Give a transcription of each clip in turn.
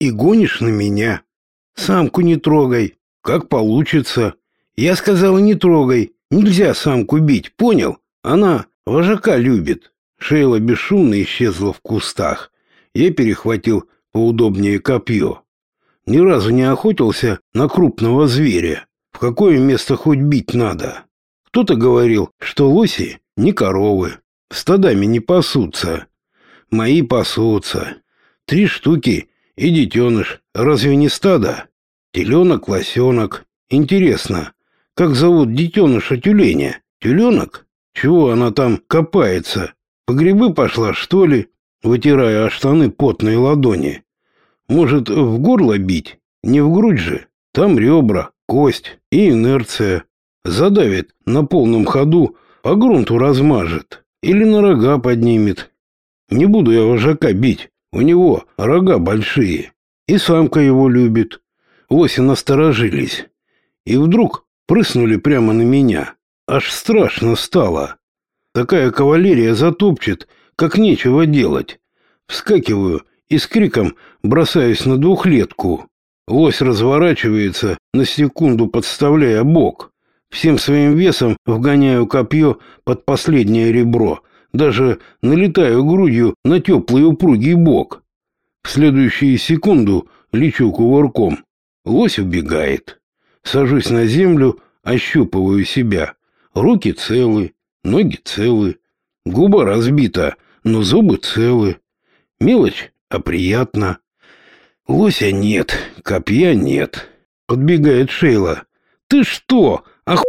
и гонишь на меня. Самку не трогай, как получится. Я сказала, не трогай, нельзя самку бить, понял? Она вожака любит. Шейла бесшумно исчезла в кустах. Я перехватил поудобнее копье. Ни разу не охотился на крупного зверя. В какое место хоть бить надо? Кто-то говорил, что лоси не коровы, стадами не пасутся. Мои пасутся. Три штуки и детеныш. Разве не стадо? Теленок, лосенок. Интересно, как зовут детеныша тюленя? Тюленок? Чего она там копается? По грибы пошла, что ли? Вытирая о штаны потные ладони. Может, в горло бить? Не в грудь же. Там ребра, кость и инерция. Задавит на полном ходу, по грунту размажет. Или на рога поднимет. Не буду я вожака бить. У него рога большие. И самка его любит. Лоси насторожились. И вдруг прыснули прямо на меня. Аж страшно стало. Такая кавалерия затопчет, как нечего делать. Вскакиваю и с криком бросаюсь на двухлетку. Лось разворачивается, на секунду подставляя бок. Всем своим весом вгоняю копье под последнее ребро, даже налетаю грудью на теплый упругий бок. В следующую секунду лечу кувырком. Лось убегает. Сажусь на землю, ощупываю себя. Руки целы, ноги целы, губа разбита, но зубы целы. Мелочь, а приятно. Лося нет, копья нет. Подбегает Шейла. Ты что, ох...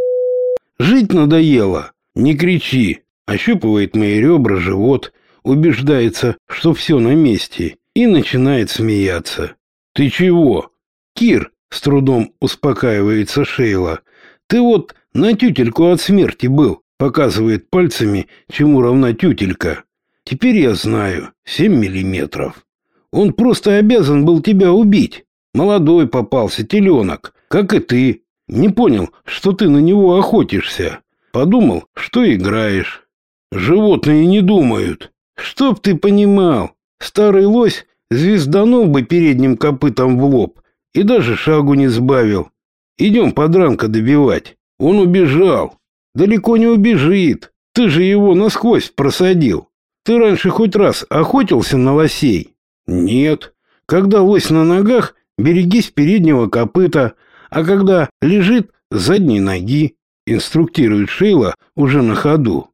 Жить надоело? Не кричи. Ощупывает мои ребра, живот, убеждается, что все на месте, и начинает смеяться. Ты чего? Кир, с трудом успокаивается Шейла. Ты вот на тютельку от смерти был, показывает пальцами, чему равна тютелька. Теперь я знаю, семь миллиметров. Он просто обязан был тебя убить. Молодой попался теленок, как и ты. Не понял, что ты на него охотишься. Подумал, что играешь. Животные не думают. Чтоб ты понимал, старый лось звезданул бы передним копытом в лоб и даже шагу не сбавил. Идем подранка добивать. Он убежал. Далеко не убежит. Ты же его насквозь просадил. Ты раньше хоть раз охотился на лосей? Нет. Когда лось на ногах, берегись переднего копыта, а когда лежит задней ноги, инструктирует Шейла уже на ходу.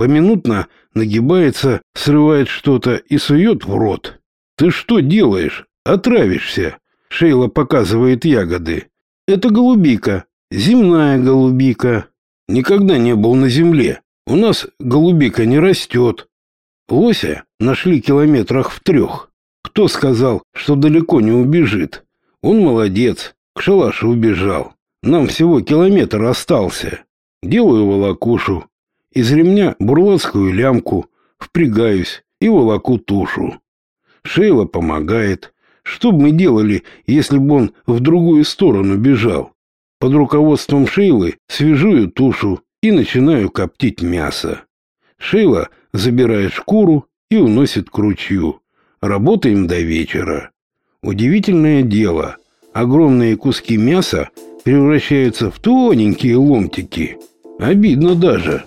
Поминутно нагибается, срывает что-то и сует в рот. Ты что делаешь? Отравишься. Шейла показывает ягоды. Это голубика, земная голубика. Никогда не был на земле. У нас голубика не растет. Лося нашли километрах в трех. Кто сказал, что далеко не убежит? Он молодец, к шалашу убежал. Нам всего километр остался. Делаю волокушу. Из ремня бурлацкую лямку, впрягаюсь и волоку тушу. Шейла помогает. Что бы мы делали, если бы он в другую сторону бежал? Под руководством Шейлы свяжую тушу и начинаю коптить мясо. Шейла забирает шкуру и уносит к ручью. Работаем до вечера. Удивительное дело. Огромные куски мяса превращаются в тоненькие ломтики. Обидно даже.